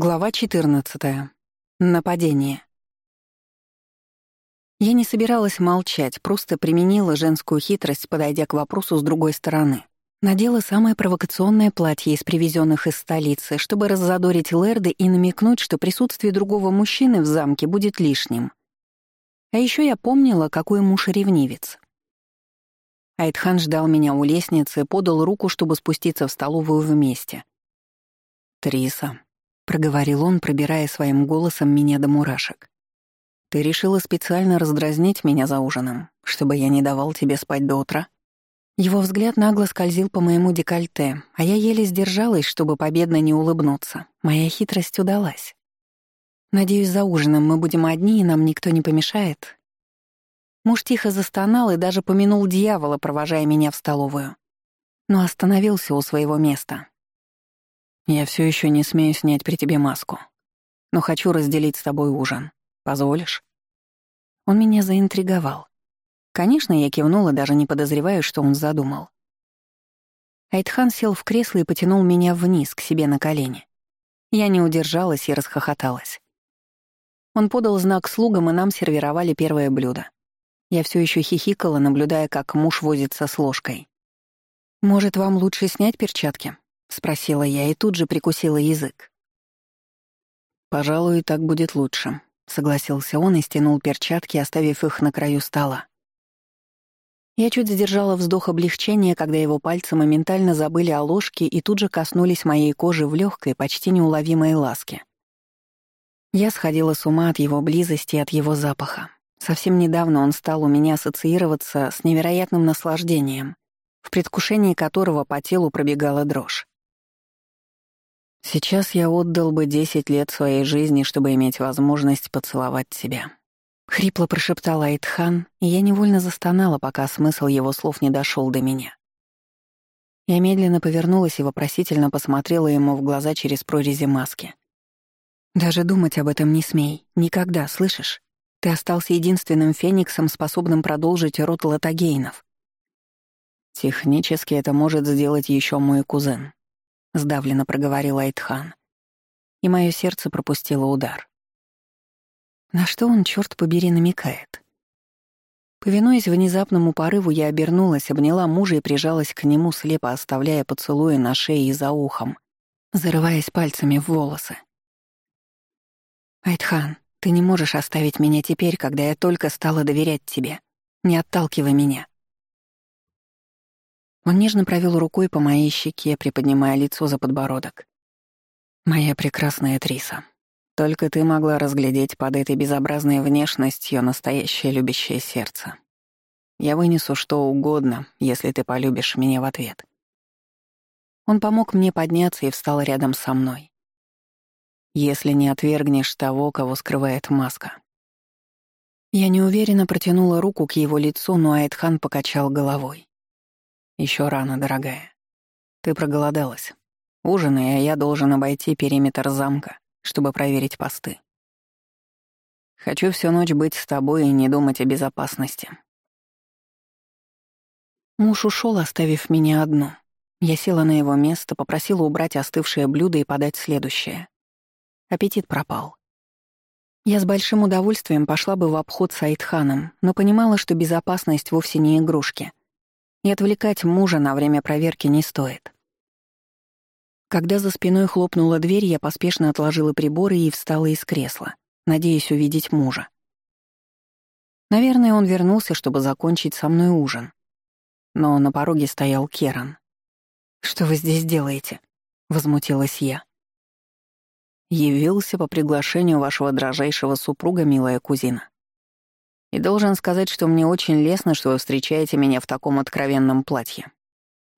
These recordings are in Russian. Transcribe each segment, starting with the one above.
Глава 14. Нападение. Я не собиралась молчать, просто применила женскую хитрость, подойдя к вопросу с другой стороны. Надела самое провокационное платье из привезенных из столицы, чтобы раззадорить Лерды и намекнуть, что присутствие другого мужчины в замке будет лишним. А еще я помнила, какой муж ревнивец. Айтхан ждал меня у лестницы, подал руку, чтобы спуститься в столовую вместе. «Триса», проговорил он, пробирая своим голосом меня до мурашек. Ты решила специально раздразнить меня за ужином, чтобы я не давал тебе спать до утра? Его взгляд нагло скользил по моему декольте, а я еле сдержалась, чтобы победно не улыбнуться. Моя хитрость удалась. Надеюсь, за ужином мы будем одни, и нам никто не помешает. Муж тихо застонал и даже помянул дьявола, провожая меня в столовую. Но остановился у своего места, я все еще не смею снять при тебе маску. Но хочу разделить с тобой ужин. Позволишь? Он меня заинтриговал. Конечно, я кивнула, даже не подозревая, что он задумал. Айтхан сел в кресло и потянул меня вниз, к себе на колени. Я не удержалась и расхохоталась. Он подал знак слугам, и нам сервировали первое блюдо. Я все еще хихикала, наблюдая, как муж возится с ложкой. «Может, вам лучше снять перчатки?» — спросила я и тут же прикусила язык. «Пожалуй, так будет лучше», — согласился он и стянул перчатки, оставив их на краю стола. Я чуть сдержала вздох облегчения, когда его пальцы моментально забыли о ложке и тут же коснулись моей кожи в легкой, почти неуловимой ласке. Я сходила с ума от его близости и от его запаха. Совсем недавно он стал у меня ассоциироваться с невероятным наслаждением, в предвкушении которого по телу пробегала дрожь. Сейчас я отдал бы десять лет своей жизни, чтобы иметь возможность поцеловать тебя. Хрипло прошептал Айтхан, и я невольно застонала, пока смысл его слов не дошел до меня. Я медленно повернулась и вопросительно посмотрела ему в глаза через прорези маски. «Даже думать об этом не смей. Никогда, слышишь? Ты остался единственным фениксом, способным продолжить род латагейнов. Технически это может сделать еще мой кузен, — сдавленно проговорил Айтхан. И мое сердце пропустило удар. На что он, черт побери, намекает? Повинуясь внезапному порыву, я обернулась, обняла мужа и прижалась к нему, слепо оставляя поцелуи на шее и за ухом, зарываясь пальцами в волосы. «Айтхан, ты не можешь оставить меня теперь, когда я только стала доверять тебе. Не отталкивай меня. Он нежно провел рукой по моей щеке, приподнимая лицо за подбородок. «Моя прекрасная Триса, только ты могла разглядеть под этой безобразной внешностью настоящее любящее сердце. Я вынесу что угодно, если ты полюбишь меня в ответ». Он помог мне подняться и встал рядом со мной. «Если не отвергнешь того, кого скрывает маска». Я неуверенно протянула руку к его лицу, но Айтхан покачал головой. Еще рано, дорогая. Ты проголодалась. Ужинай, а я должен обойти периметр замка, чтобы проверить посты. Хочу всю ночь быть с тобой и не думать о безопасности. Муж ушел, оставив меня одну. Я села на его место, попросила убрать остывшее блюдо и подать следующее. Аппетит пропал. Я с большим удовольствием пошла бы в обход с Айтханом, но понимала, что безопасность вовсе не игрушки — и отвлекать мужа на время проверки не стоит. Когда за спиной хлопнула дверь, я поспешно отложила приборы и встала из кресла, надеясь увидеть мужа. Наверное, он вернулся, чтобы закончить со мной ужин. Но на пороге стоял Керан. «Что вы здесь делаете?» — возмутилась я. «Явился по приглашению вашего дрожайшего супруга, милая кузина. И должен сказать, что мне очень лестно, что вы встречаете меня в таком откровенном платье.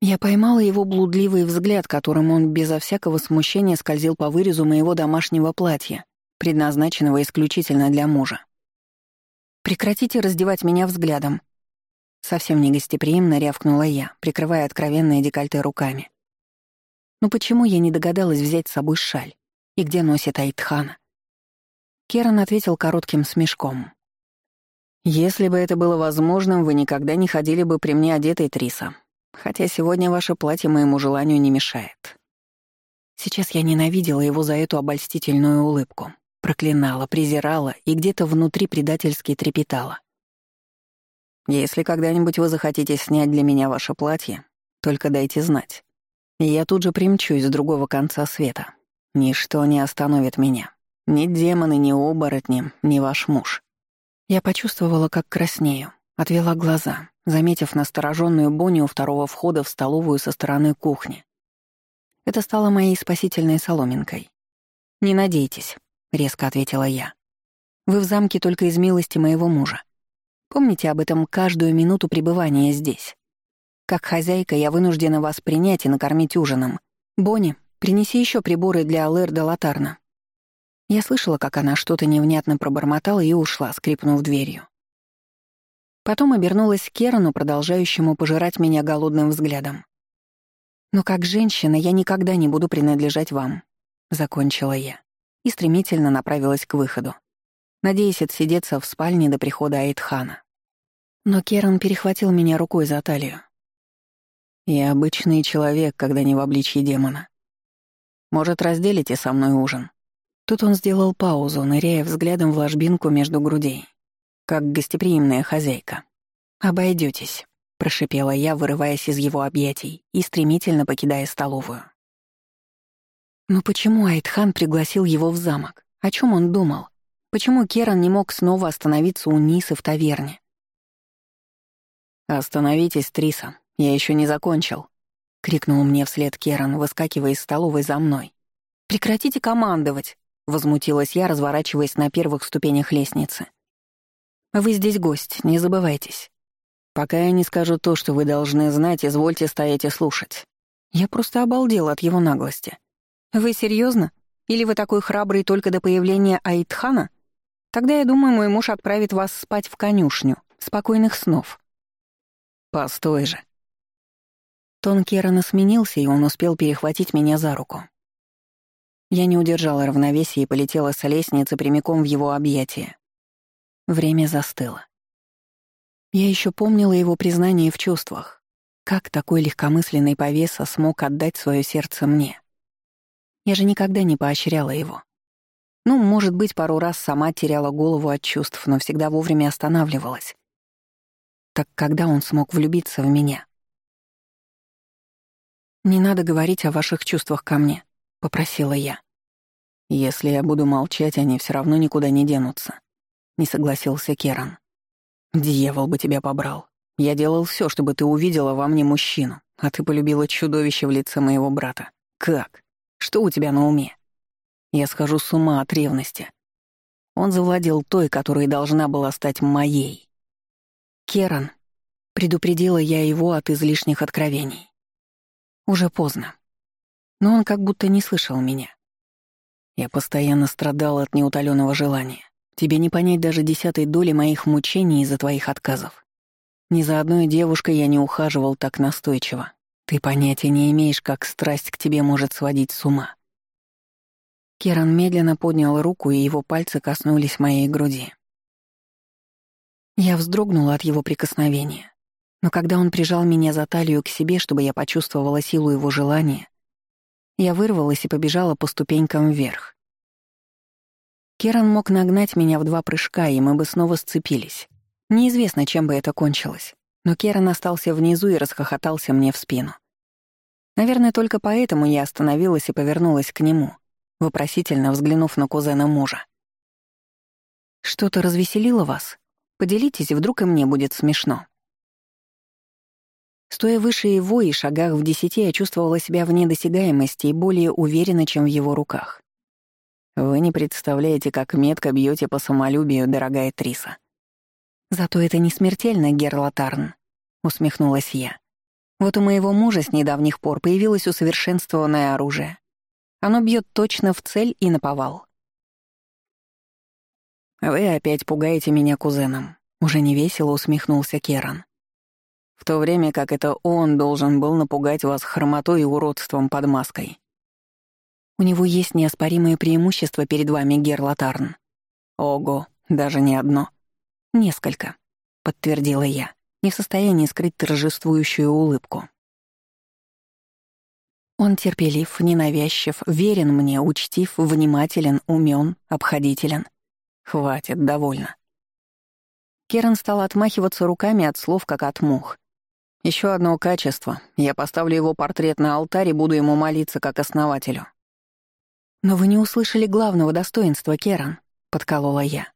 Я поймала его блудливый взгляд, которым он безо всякого смущения скользил по вырезу моего домашнего платья, предназначенного исключительно для мужа. «Прекратите раздевать меня взглядом», — совсем негостеприимно рявкнула я, прикрывая откровенное декольте руками. «Ну почему я не догадалась взять с собой шаль? И где носит Айтхана?» Керан ответил коротким смешком. «Если бы это было возможным, вы никогда не ходили бы при мне одетой, Триса. Хотя сегодня ваше платье моему желанию не мешает». Сейчас я ненавидела его за эту обольстительную улыбку. Проклинала, презирала и где-то внутри предательски трепетала. «Если когда-нибудь вы захотите снять для меня ваше платье, только дайте знать. И я тут же примчусь с другого конца света. Ничто не остановит меня. Ни демоны, ни оборотни, ни ваш муж». Я почувствовала, как краснею, отвела глаза, заметив настороженную Бонни у второго входа в столовую со стороны кухни. Это стало моей спасительной соломинкой. «Не надейтесь», — резко ответила я. «Вы в замке только из милости моего мужа. Помните об этом каждую минуту пребывания здесь. Как хозяйка я вынуждена вас принять и накормить ужином. Бонни, принеси еще приборы для Алэрда Латарна». Я слышала, как она что-то невнятно пробормотала и ушла, скрипнув дверью. Потом обернулась к Керану, продолжающему пожирать меня голодным взглядом. «Но как женщина я никогда не буду принадлежать вам», — закончила я и стремительно направилась к выходу, надеясь отсидеться в спальне до прихода Айтхана. Но Керан перехватил меня рукой за талию. «Я обычный человек, когда не в обличье демона. Может, разделите со мной ужин?» Тут он сделал паузу, ныряя взглядом в ложбинку между грудей, как гостеприимная хозяйка. Обойдетесь прошипела я, вырываясь из его объятий и стремительно покидая столовую. Но почему Айтхан пригласил его в замок? О чем он думал? Почему Керан не мог снова остановиться у Нисы в таверне? «Остановитесь, Триса, я еще не закончил», — крикнул мне вслед Керан, выскакивая из столовой за мной. «Прекратите командовать!» — возмутилась я, разворачиваясь на первых ступенях лестницы. «Вы здесь гость, не забывайтесь. Пока я не скажу то, что вы должны знать, извольте стоять и слушать. Я просто обалдел от его наглости. Вы серьезно? Или вы такой храбрый только до появления Айтхана? Тогда, я думаю, мой муж отправит вас спать в конюшню. Спокойных снов. Постой же. Тон Керана сменился, и он успел перехватить меня за руку. Я не удержала равновесия и полетела с лестницы прямиком в его объятия. Время застыло. Я еще помнила его признание в чувствах. Как такой легкомысленный повеса смог отдать свое сердце мне? Я же никогда не поощряла его. Ну, может быть, пару раз сама теряла голову от чувств, но всегда вовремя останавливалась. Так когда он смог влюбиться в меня? «Не надо говорить о ваших чувствах ко мне», — попросила я. «Если я буду молчать, они все равно никуда не денутся», — не согласился Керан. «Дьявол бы тебя побрал. Я делал все, чтобы ты увидела во мне мужчину, а ты полюбила чудовище в лице моего брата. Как? Что у тебя на уме? Я схожу с ума от ревности. Он завладел той, которая должна была стать моей. Керан. Предупредила я его от излишних откровений. Уже поздно. Но он как будто не слышал меня. Я постоянно страдал от неутоленного желания. Тебе не понять даже десятой доли моих мучений из-за твоих отказов. Ни за одной девушкой я не ухаживал так настойчиво. Ты понятия не имеешь, как страсть к тебе может сводить с ума. Керан медленно поднял руку, и его пальцы коснулись моей груди. Я вздрогнула от его прикосновения. Но когда он прижал меня за талию к себе, чтобы я почувствовала силу его желания, я вырвалась и побежала по ступенькам вверх. Керан мог нагнать меня в два прыжка, и мы бы снова сцепились. Неизвестно, чем бы это кончилось. Но Керан остался внизу и расхохотался мне в спину. Наверное, только поэтому я остановилась и повернулась к нему, вопросительно взглянув на кузена мужа. «Что-то развеселило вас? Поделитесь, вдруг и мне будет смешно». Стоя выше его и шагах в десяти, я чувствовала себя вне досягаемости и более уверенно, чем в его руках. Вы не представляете, как метко бьете по самолюбию, дорогая Триса. Зато это не смертельно, Герлатарн, усмехнулась я. Вот у моего мужа с недавних пор появилось усовершенствованное оружие. Оно бьет точно в цель и наповал. «Вы опять пугаете меня кузеном», — уже невесело усмехнулся Керан. «В то время как это он должен был напугать вас хромотой и уродством под маской. У него есть неоспоримое преимущество перед вами, Герлатарн. Ого, даже не одно. Несколько, подтвердила я, не в состоянии скрыть торжествующую улыбку. Он терпелив, ненавязчив, верен мне, учтив, внимателен, умен, обходителен. Хватит, довольно. Керан стал отмахиваться руками от слов, как от мух. Еще одно качество. Я поставлю его портрет на алтарь и буду ему молиться как основателю. «Но вы не услышали главного достоинства, Керан», — подколола я.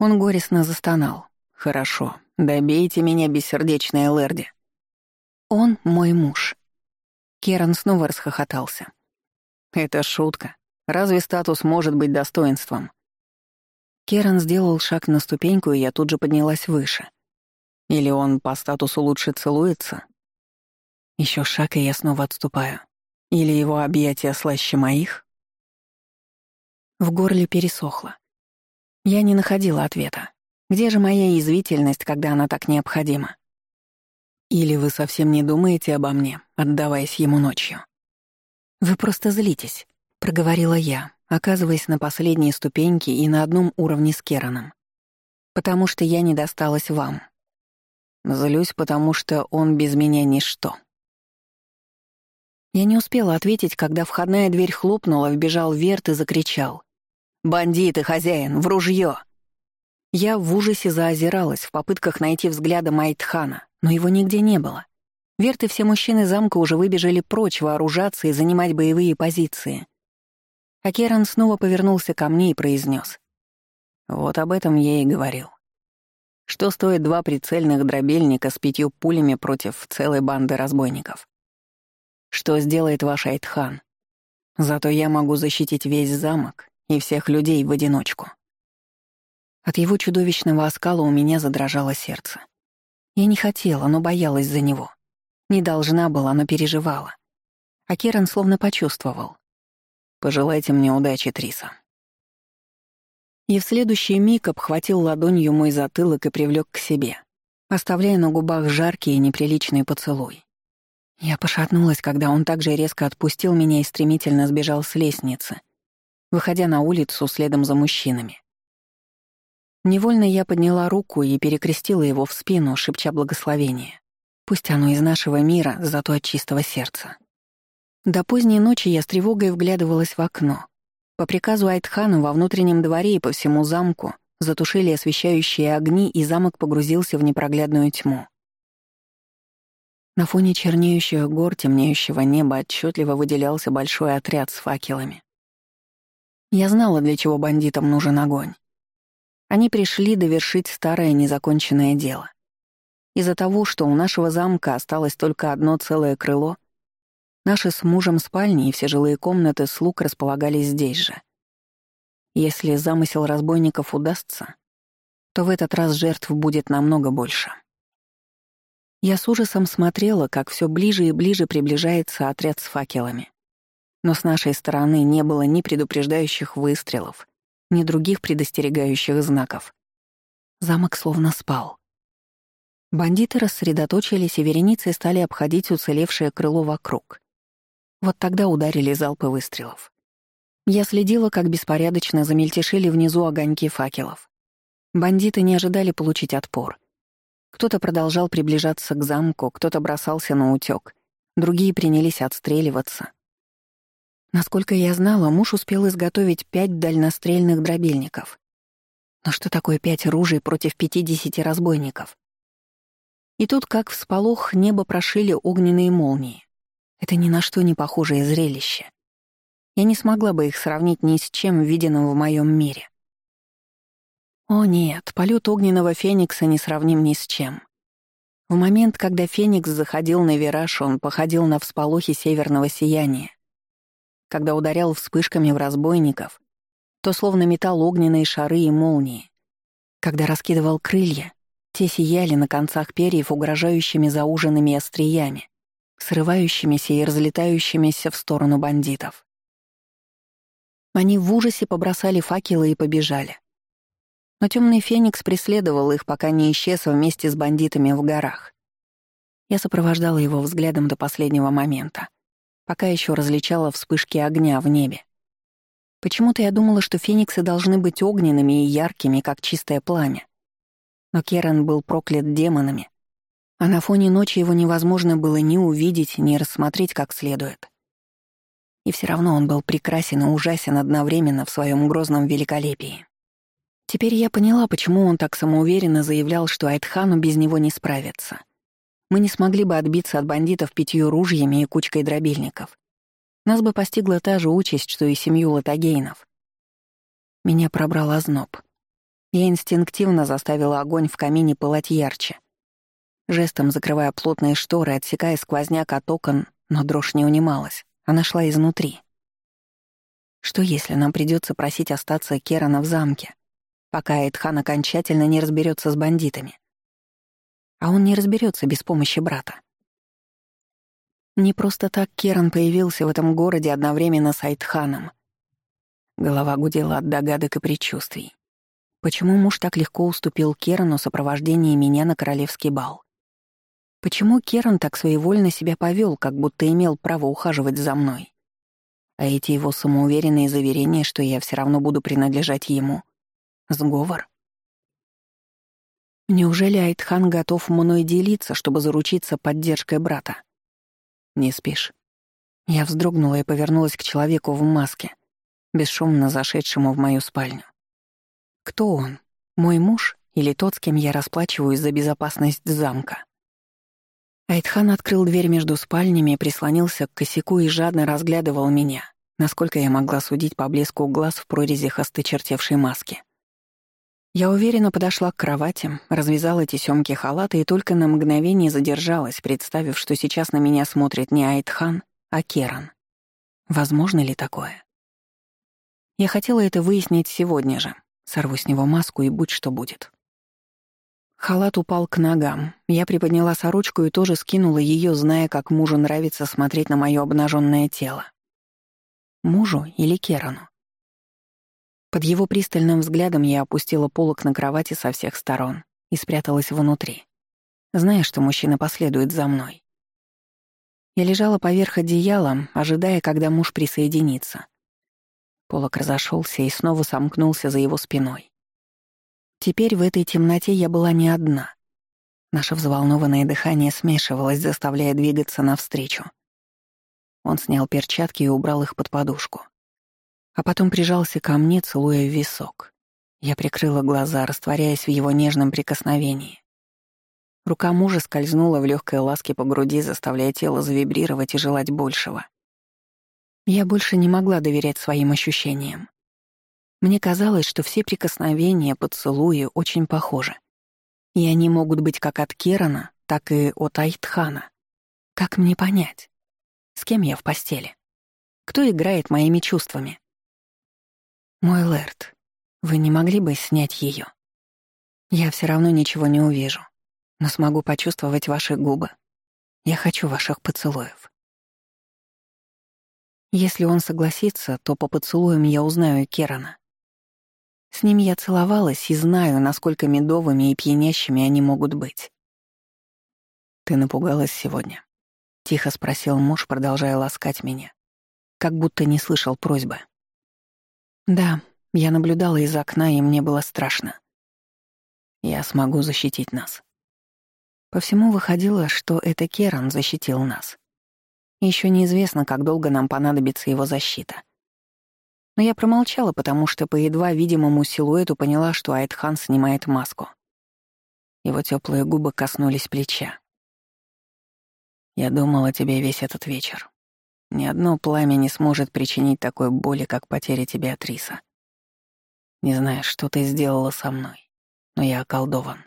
Он горестно застонал. «Хорошо, добейте меня, бессердечная Лерди». «Он мой муж». Керан снова расхохотался. «Это шутка. Разве статус может быть достоинством?» Керан сделал шаг на ступеньку, и я тут же поднялась выше. Или он по статусу лучше целуется? Еще шаг, и я снова отступаю. Или его объятия слаще моих? В горле пересохло. Я не находила ответа. Где же моя язвительность, когда она так необходима? Или вы совсем не думаете обо мне, отдаваясь ему ночью? Вы просто злитесь, проговорила я, оказываясь на последней ступеньке и на одном уровне с Кераном. Потому что я не досталась вам. Злюсь, потому что он без меня ничто. Я не успела ответить, когда входная дверь хлопнула, вбежал Верт и закричал. «Бандиты, хозяин, в ружье!» Я в ужасе заозиралась в попытках найти взглядом Айтхана, но его нигде не было. Верт и все мужчины замка уже выбежали прочь вооружаться и занимать боевые позиции. А снова повернулся ко мне и произнес: «Вот об этом я и говорил. Что стоит два прицельных дробельника с пятью пулями против целой банды разбойников? Что сделает ваш Айтхан? Зато я могу защитить весь замок и всех людей в одиночку. От его чудовищного оскала у меня задрожало сердце. Я не хотела, но боялась за него. Не должна была, но переживала. А Керан словно почувствовал. «Пожелайте мне удачи, Триса», и в следующий миг обхватил ладонью мой затылок и привлек к себе, оставляя на губах жаркий и неприличный поцелуй. Я пошатнулась, когда он так же резко отпустил меня и стремительно сбежал с лестницы, выходя на улицу следом за мужчинами. Невольно я подняла руку и перекрестила его в спину, шепча благословение. Пусть оно из нашего мира, зато от чистого сердца. До поздней ночи я с тревогой вглядывалась в окно, по приказу Айтхана во внутреннем дворе и по всему замку затушили освещающие огни, и замок погрузился в непроглядную тьму. На фоне чернеющих гор, темнеющего неба отчетливо выделялся большой отряд с факелами. Я знала, для чего бандитам нужен огонь. Они пришли довершить старое незаконченное дело. Из-за того, что у нашего замка осталось только одно целое крыло — Наши с мужем спальни и все жилые комнаты слуг располагались здесь же. Если замысел разбойников удастся, то в этот раз жертв будет намного больше. Я с ужасом смотрела, как все ближе и ближе приближается отряд с факелами. Но с нашей стороны не было ни предупреждающих выстрелов, ни других предостерегающих знаков. Замок словно спал. Бандиты рассредоточились и вереницей стали обходить уцелевшее крыло вокруг. Вот тогда ударили залпы выстрелов. Я следила, как беспорядочно замельтешили внизу огоньки факелов. Бандиты не ожидали получить отпор. Кто-то продолжал приближаться к замку, кто-то бросался на утёк, другие принялись отстреливаться. Насколько я знала, муж успел изготовить пять дальнострельных дробильников. Но что такое пять ружей против пятидесяти разбойников? И тут, как всполох, небо прошили огненные молнии. Это ни на что не похожее зрелище. Я не смогла бы их сравнить ни с чем виденным в моем мире. О нет, полет огненного феникса не сравним ни с чем. В момент, когда феникс заходил на вираж, он походил на всполохи северного сияния. Когда ударял вспышками в разбойников, то словно метал огненные шары и молнии. Когда раскидывал крылья, те сияли на концах перьев угрожающими зауженными остриями срывающимися и разлетающимися в сторону бандитов. Они в ужасе побросали факелы и побежали. Но темный феникс преследовал их, пока не исчез вместе с бандитами в горах. Я сопровождала его взглядом до последнего момента, пока еще различала вспышки огня в небе. Почему-то я думала, что фениксы должны быть огненными и яркими, как чистое пламя. Но Керан был проклят демонами, а на фоне ночи его невозможно было ни увидеть, ни рассмотреть как следует. И все равно он был прекрасен и ужасен одновременно в своем грозном великолепии. Теперь я поняла, почему он так самоуверенно заявлял, что Айтхану без него не справится. Мы не смогли бы отбиться от бандитов пятью ружьями и кучкой дробильников. Нас бы постигла та же участь, что и семью латагейнов. Меня пробрал озноб. Я инстинктивно заставила огонь в камине пылать ярче. Жестом закрывая плотные шторы, отсекая сквозняк от окон, но дрожь не унималась. Она шла изнутри. Что если нам придется просить остаться Керана в замке, пока Эдхан окончательно не разберется с бандитами? А он не разберется без помощи брата. Не просто так Керан появился в этом городе одновременно с Айтханом. Голова гудела от догадок и предчувствий. Почему муж так легко уступил Керану сопровождение меня на королевский бал? Почему Керан так своевольно себя повел, как будто имел право ухаживать за мной? А эти его самоуверенные заверения, что я все равно буду принадлежать ему. Сговор? Неужели Айтхан готов мной делиться, чтобы заручиться поддержкой брата? Не спишь. Я вздрогнула и повернулась к человеку в маске, бесшумно зашедшему в мою спальню. Кто он? Мой муж или тот, с кем я расплачиваюсь за безопасность замка? Айтхан открыл дверь между спальнями, прислонился к косяку и жадно разглядывал меня, насколько я могла судить по блеску глаз в прорезях осточертевшей маски. Я уверенно подошла к кровати, развязала тесёмки халата и только на мгновение задержалась, представив, что сейчас на меня смотрит не Айтхан, а Керан. Возможно ли такое? Я хотела это выяснить сегодня же. Сорву с него маску и будь что будет. Халат упал к ногам. Я приподняла сорочку и тоже скинула ее, зная, как мужу нравится смотреть на мое обнаженное тело. Мужу или Керану? Под его пристальным взглядом я опустила полок на кровати со всех сторон и спряталась внутри, зная, что мужчина последует за мной. Я лежала поверх одеяла, ожидая, когда муж присоединится. Полок разошелся и снова сомкнулся за его спиной. Теперь в этой темноте я была не одна. Наше взволнованное дыхание смешивалось, заставляя двигаться навстречу. Он снял перчатки и убрал их под подушку а потом прижался ко мне, целуя в висок. Я прикрыла глаза, растворяясь в его нежном прикосновении. Рука мужа скользнула в легкой ласке по груди, заставляя тело завибрировать и желать большего. Я больше не могла доверять своим ощущениям. Мне казалось, что все прикосновения, поцелуи очень похожи. И они могут быть как от Керана, так и от Айтхана. Как мне понять? С кем я в постели? Кто играет моими чувствами? «Мой Лэрд, вы не могли бы снять ее? Я все равно ничего не увижу, но смогу почувствовать ваши губы. Я хочу ваших поцелуев». Если он согласится, то по поцелуям я узнаю Керана. С ним я целовалась и знаю, насколько медовыми и пьянящими они могут быть. «Ты напугалась сегодня?» — тихо спросил муж, продолжая ласкать меня, как будто не слышал просьбы. Да, я наблюдала из окна, и мне было страшно. Я смогу защитить нас. По всему выходило, что это Керан защитил нас. Еще неизвестно, как долго нам понадобится его защита. Но я промолчала, потому что по едва видимому силуэту поняла, что Айтхан снимает маску. Его теплые губы коснулись плеча. «Я думал о тебе весь этот вечер. Ни одно пламя не сможет причинить такой боли, как потеря тебя от Риса. Не знаю, что ты сделала со мной, но я околдован.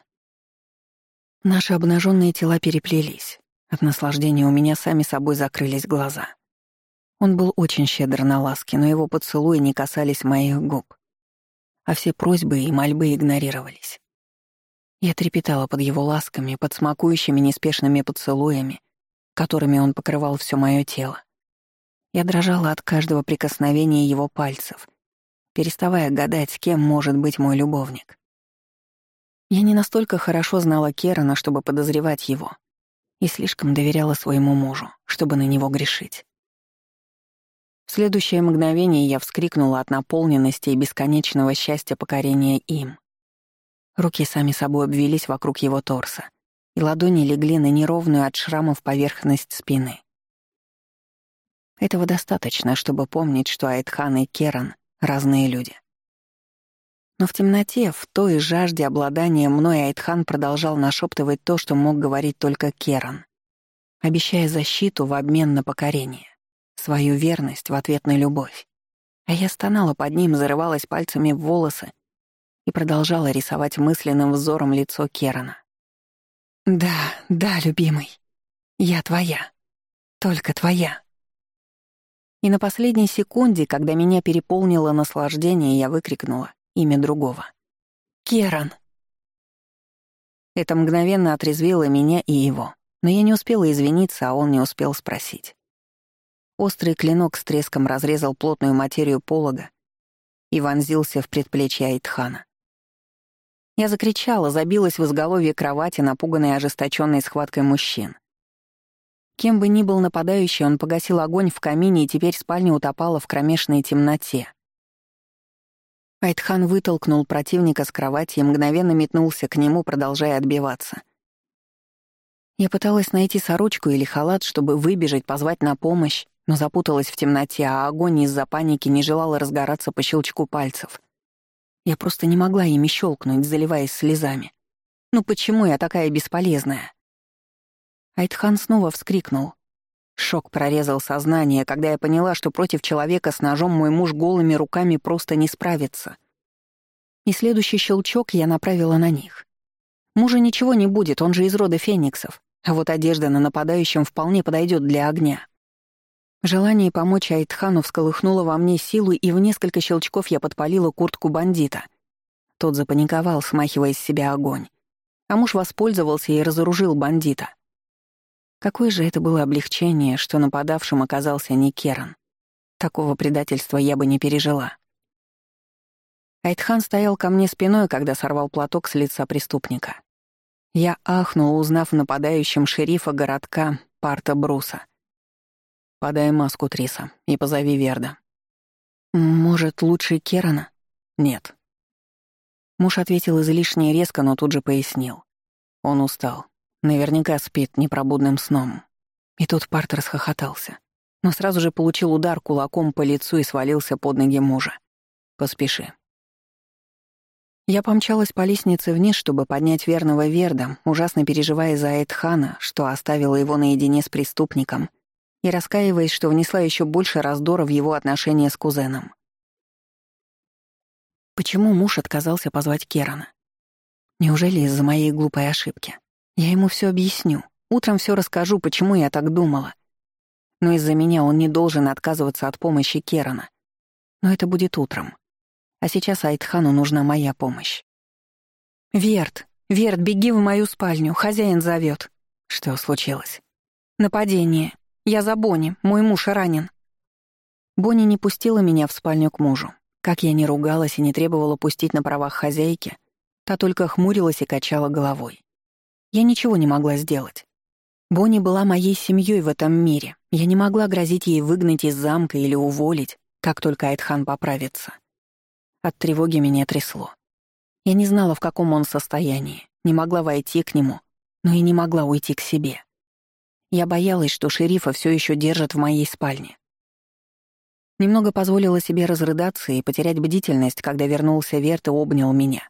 Наши обнаженные тела переплелись. От наслаждения у меня сами собой закрылись глаза. Он был очень щедр на ласки, но его поцелуи не касались моих губ, а все просьбы и мольбы игнорировались. Я трепетала под его ласками, под смакующими неспешными поцелуями, которыми он покрывал все мое тело. Я дрожала от каждого прикосновения его пальцев, переставая гадать, кем может быть мой любовник. Я не настолько хорошо знала Керана, чтобы подозревать его, и слишком доверяла своему мужу, чтобы на него грешить. Следующее мгновение я вскрикнула от наполненности и бесконечного счастья покорения им. Руки сами собой обвелись вокруг его торса, и ладони легли на неровную от шрамов поверхность спины. Этого достаточно, чтобы помнить, что Айтхан и Керан — разные люди. Но в темноте, в той жажде обладания мной Айтхан продолжал нашептывать то, что мог говорить только Керан, обещая защиту в обмен на покорение, свою верность в ответ на любовь. А я стонала под ним, зарывалась пальцами в волосы и продолжала рисовать мысленным взором лицо Керана. «Да, да, любимый, я твоя, только твоя». И на последней секунде, когда меня переполнило наслаждение, я выкрикнула имя другого. «Керан!» Это мгновенно отрезвило меня и его, но я не успела извиниться, а он не успел спросить. Острый клинок с треском разрезал плотную материю полога и вонзился в предплечье Айтхана. Я закричала, забилась в изголовье кровати, напуганной ожесточенной схваткой мужчин. Кем бы ни был нападающий, он погасил огонь в камине, и теперь спальня утопала в кромешной темноте. Айтхан вытолкнул противника с кровати и мгновенно метнулся к нему, продолжая отбиваться. Я пыталась найти сорочку или халат, чтобы выбежать, позвать на помощь, но запуталась в темноте, а огонь из-за паники не желал разгораться по щелчку пальцев. Я просто не могла ими щелкнуть, заливаясь слезами. Ну почему я такая бесполезная? Айтхан снова вскрикнул. Шок прорезал сознание, когда я поняла, что против человека с ножом мой муж голыми руками просто не справится. И следующий щелчок я направила на них. Мужа ничего не будет, он же из рода фениксов, а вот одежда на нападающем вполне подойдет для огня. Желание помочь Айтхану всколыхнуло во мне силу, и в несколько щелчков я подпалила куртку бандита. Тот запаниковал, смахивая с себя огонь. А муж воспользовался и разоружил бандита. Какое же это было облегчение, что нападавшим оказался не Керан. Такого предательства я бы не пережила. Айтхан стоял ко мне спиной, когда сорвал платок с лица преступника. Я ахнул, узнав в нападающем шерифа городка Парта Бруса. «Подай маску, Триса, и позови Верда». «Может, лучше Керана?» «Нет». Муж ответил излишне резко, но тут же пояснил. Он устал. Наверняка спит непробудным сном. И тут Парт расхохотался. Но сразу же получил удар кулаком по лицу и свалился под ноги мужа. «Поспеши». Я помчалась по лестнице вниз, чтобы поднять верного Верда, ужасно переживая за Эдхана, что оставила его наедине с преступником, и раскаиваясь, что внесла еще больше раздора в его отношения с кузеном. Почему муж отказался позвать Керана? Неужели из-за моей глупой ошибки? Я ему все объясню. Утром все расскажу, почему я так думала. Но из-за меня он не должен отказываться от помощи Керана. Но это будет утром. А сейчас Айтхану нужна моя помощь. «Верт, Верт, беги в мою спальню, хозяин зовет. Что случилось? «Нападение. Я за Бонни, мой муж ранен». Бонни не пустила меня в спальню к мужу. Как я не ругалась и не требовала пустить на правах хозяйки, та только хмурилась и качала головой. Я ничего не могла сделать. Бонни была моей семьей в этом мире. Я не могла грозить ей выгнать из замка или уволить, как только Айтхан поправится. От тревоги меня трясло. Я не знала, в каком он состоянии, не могла войти к нему, но и не могла уйти к себе. Я боялась, что шерифа все еще держат в моей спальне. Немного позволила себе разрыдаться и потерять бдительность, когда вернулся Верт и обнял меня.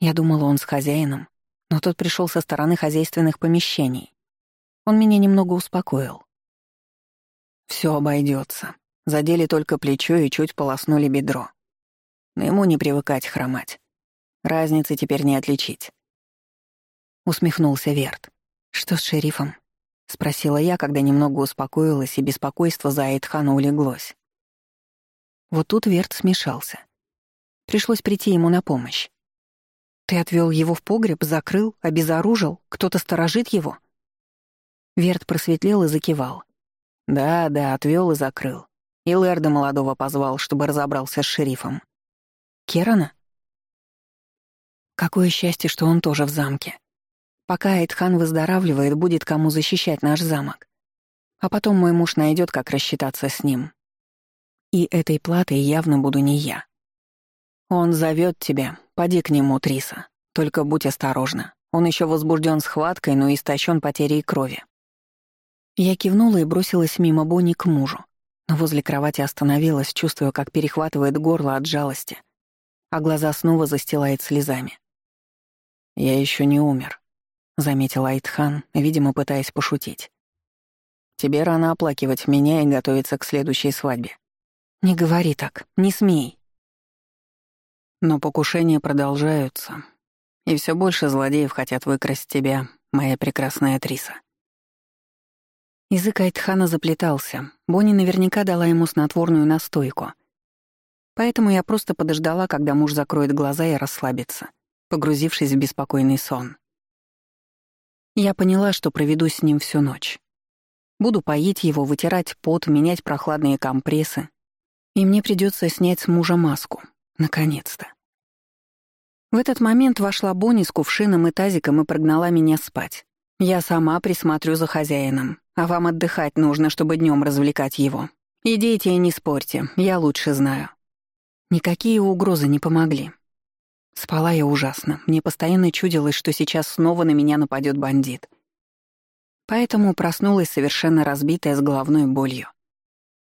Я думала, он с хозяином, но тот пришел со стороны хозяйственных помещений. Он меня немного успокоил. Все обойдется. Задели только плечо и чуть полоснули бедро. Но ему не привыкать хромать. Разницы теперь не отличить. Усмехнулся Верт. «Что с шерифом?» — спросила я, когда немного успокоилась, и беспокойство за Айтхана улеглось. Вот тут Верт смешался. Пришлось прийти ему на помощь. Ты отвел его в погреб, закрыл, обезоружил? Кто-то сторожит его?» Верт просветлел и закивал. «Да, да, отвел и закрыл. И Лерда молодого позвал, чтобы разобрался с шерифом. Керана? Какое счастье, что он тоже в замке. Пока Айтхан выздоравливает, будет кому защищать наш замок. А потом мой муж найдет, как рассчитаться с ним. И этой платой явно буду не я. Он зовет тебя, Поди к нему, Триса. Только будь осторожна. Он еще возбужден схваткой, но истощен потерей крови. Я кивнула и бросилась мимо Бонни к мужу, но возле кровати остановилась, чувствуя, как перехватывает горло от жалости, а глаза снова застилает слезами. «Я еще не умер», — заметил Айтхан, видимо, пытаясь пошутить. «Тебе рано оплакивать меня и готовиться к следующей свадьбе». «Не говори так, не смей». Но покушения продолжаются, и все больше злодеев хотят выкрасть тебя, моя прекрасная Триса. Язык Айтхана заплетался. Бонни наверняка дала ему снотворную настойку. Поэтому я просто подождала, когда муж закроет глаза и расслабится, погрузившись в беспокойный сон. Я поняла, что проведу с ним всю ночь. Буду поить его, вытирать пот, менять прохладные компрессы. И мне придется снять с мужа маску. Наконец-то. В этот момент вошла Бонни с кувшином и тазиком и прогнала меня спать. Я сама присмотрю за хозяином, а вам отдыхать нужно, чтобы днем развлекать его. Идите и не спорьте, я лучше знаю. Никакие угрозы не помогли. Спала я ужасно. Мне постоянно чудилось, что сейчас снова на меня нападет бандит. Поэтому проснулась совершенно разбитая с головной болью.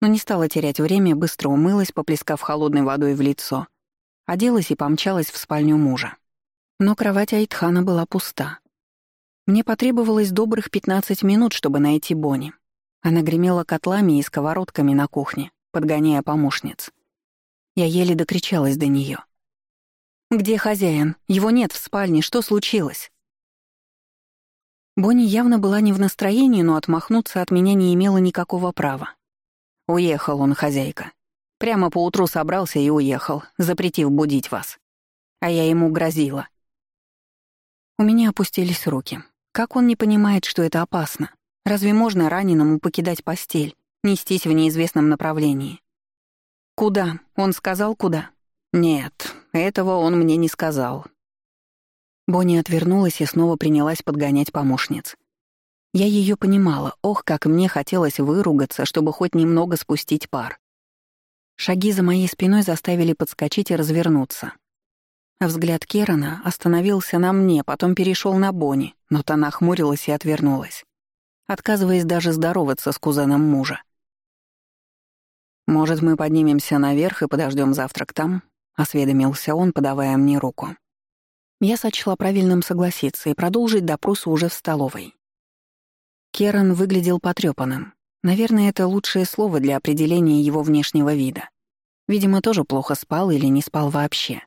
Но не стала терять время, быстро умылась, поплескав холодной водой в лицо. Оделась и помчалась в спальню мужа. Но кровать Айтхана была пуста. Мне потребовалось добрых 15 минут, чтобы найти Бонни. Она гремела котлами и сковородками на кухне, подгоняя помощниц. Я еле докричалась до нее. «Где хозяин? Его нет в спальне. Что случилось?» Бонни явно была не в настроении, но отмахнуться от меня не имела никакого права. Уехал он, хозяйка. Прямо поутру собрался и уехал, запретив будить вас. А я ему грозила. У меня опустились руки. Как он не понимает, что это опасно? Разве можно раненому покидать постель, нестись в неизвестном направлении? Куда? Он сказал, куда? Нет, этого он мне не сказал. Бонни отвернулась и снова принялась подгонять помощниц. Я ее понимала, ох, как мне хотелось выругаться, чтобы хоть немного спустить пар. Шаги за моей спиной заставили подскочить и развернуться. Взгляд Керана остановился на мне, потом перешел на Бонни, но та нахмурилась и отвернулась, отказываясь даже здороваться с кузеном мужа. «Может, мы поднимемся наверх и подождем завтрак там?» — осведомился он, подавая мне руку. Я сочла правильным согласиться и продолжить допрос уже в столовой. Керан выглядел потрёпанным. Наверное, это лучшее слово для определения его внешнего вида. Видимо, тоже плохо спал или не спал вообще.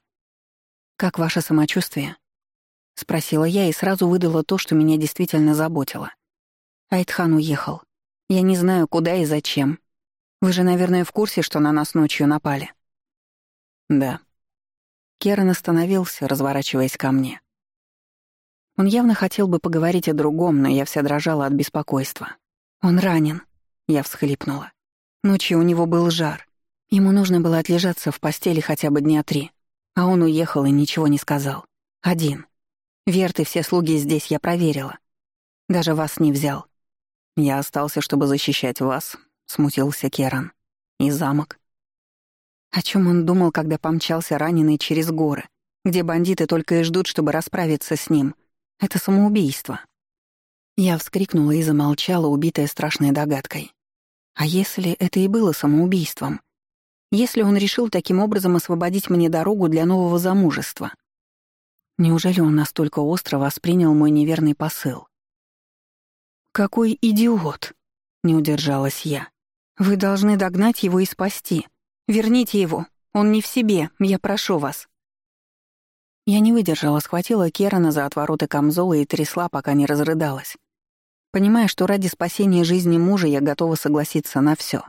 «Как ваше самочувствие?» — спросила я и сразу выдала то, что меня действительно заботило. Айтхан уехал. Я не знаю, куда и зачем. Вы же, наверное, в курсе, что на нас ночью напали. Да. Керан остановился, разворачиваясь ко мне. Он явно хотел бы поговорить о другом, но я вся дрожала от беспокойства. Он ранен. Я всхлипнула. Ночью у него был жар. Ему нужно было отлежаться в постели хотя бы дня три. А он уехал и ничего не сказал. Один. Верт и все слуги здесь я проверила. Даже вас не взял. Я остался, чтобы защищать вас, смутился Керан. И замок. О чем он думал, когда помчался раненый через горы, где бандиты только и ждут, чтобы расправиться с ним? Это самоубийство. Я вскрикнула и замолчала, убитая страшной догадкой. А если это и было самоубийством? Если он решил таким образом освободить мне дорогу для нового замужества? Неужели он настолько остро воспринял мой неверный посыл? «Какой идиот!» — не удержалась я. «Вы должны догнать его и спасти. Верните его. Он не в себе. Я прошу вас». Я не выдержала, схватила Керана за отвороты камзола и трясла, пока не разрыдалась понимая, что ради спасения жизни мужа я готова согласиться на все.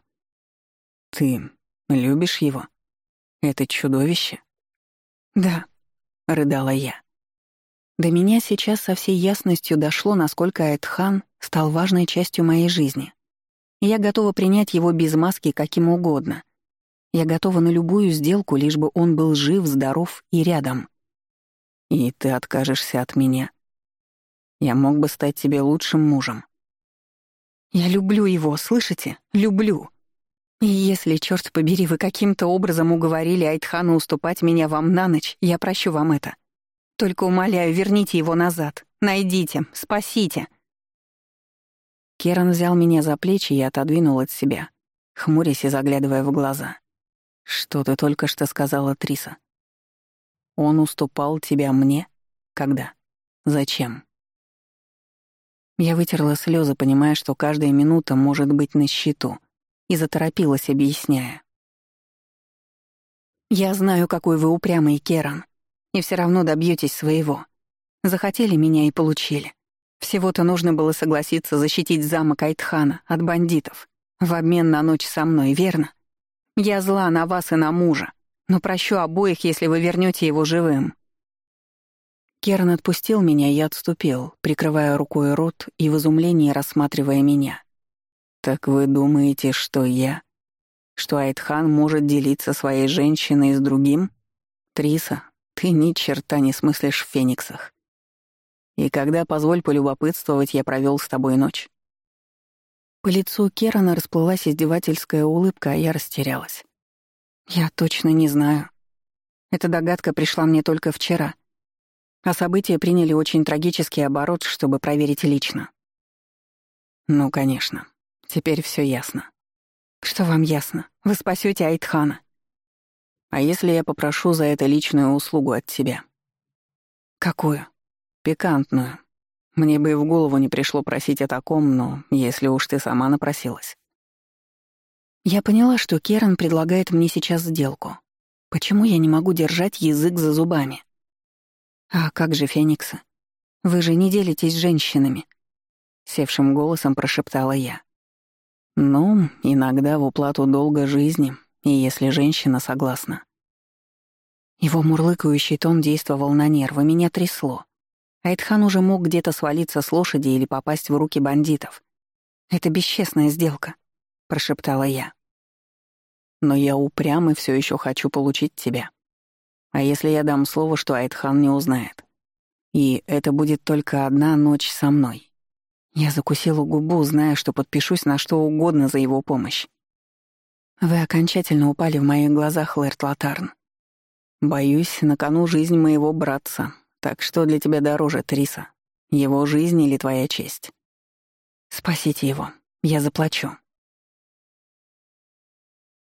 «Ты любишь его? Это чудовище?» «Да», — рыдала я. До меня сейчас со всей ясностью дошло, насколько Айтхан стал важной частью моей жизни. я готова принять его без маски каким угодно. Я готова на любую сделку, лишь бы он был жив, здоров и рядом. И ты откажешься от меня. Я мог бы стать тебе лучшим мужем. Я люблю его, слышите? Люблю. И если, черт побери, вы каким-то образом уговорили Айтхана уступать меня вам на ночь, я прощу вам это. Только умоляю, верните его назад. Найдите, спасите. Керан взял меня за плечи и отодвинул от себя, хмурясь и заглядывая в глаза. «Что ты только что сказала, Триса?» «Он уступал тебя мне? Когда? Зачем?» Я вытерла слезы, понимая, что каждая минута может быть на счету, и заторопилась, объясняя. «Я знаю, какой вы упрямый, Керан, и все равно добьетесь своего. Захотели меня и получили. Всего-то нужно было согласиться защитить замок Айтхана от бандитов в обмен на ночь со мной, верно? Я зла на вас и на мужа, но прощу обоих, если вы вернете его живым». Керн отпустил меня и отступил, прикрывая рукой рот и в изумлении рассматривая меня. «Так вы думаете, что я? Что Айтхан может делиться своей женщиной с другим? Триса, ты ни черта не смыслишь в фениксах. И когда, позволь полюбопытствовать, я провел с тобой ночь?» По лицу Керана расплылась издевательская улыбка, а я растерялась. «Я точно не знаю. Эта догадка пришла мне только вчера. А события приняли очень трагический оборот, чтобы проверить лично». «Ну, конечно. Теперь все ясно». «Что вам ясно? Вы спасете Айтхана». «А если я попрошу за это личную услугу от тебя?» «Какую?» Пикантную. Мне бы и в голову не пришло просить о таком, но если уж ты сама напросилась. Я поняла, что Керан предлагает мне сейчас сделку. Почему я не могу держать язык за зубами? А как же фениксы? Вы же не делитесь с женщинами. Севшим голосом прошептала я. Ну, иногда в уплату долга жизни, и если женщина согласна. Его мурлыкающий тон действовал на нервы, меня трясло. Айтхан уже мог где-то свалиться с лошади или попасть в руки бандитов. «Это бесчестная сделка», — прошептала я. «Но я упрям и все еще хочу получить тебя. А если я дам слово, что Айтхан не узнает? И это будет только одна ночь со мной». Я закусила губу, зная, что подпишусь на что угодно за его помощь. «Вы окончательно упали в моих глазах, Лэрт Латарн. Боюсь, на кону жизнь моего братца, так что для тебя дороже, Триса? Его жизнь или твоя честь? Спасите его. Я заплачу.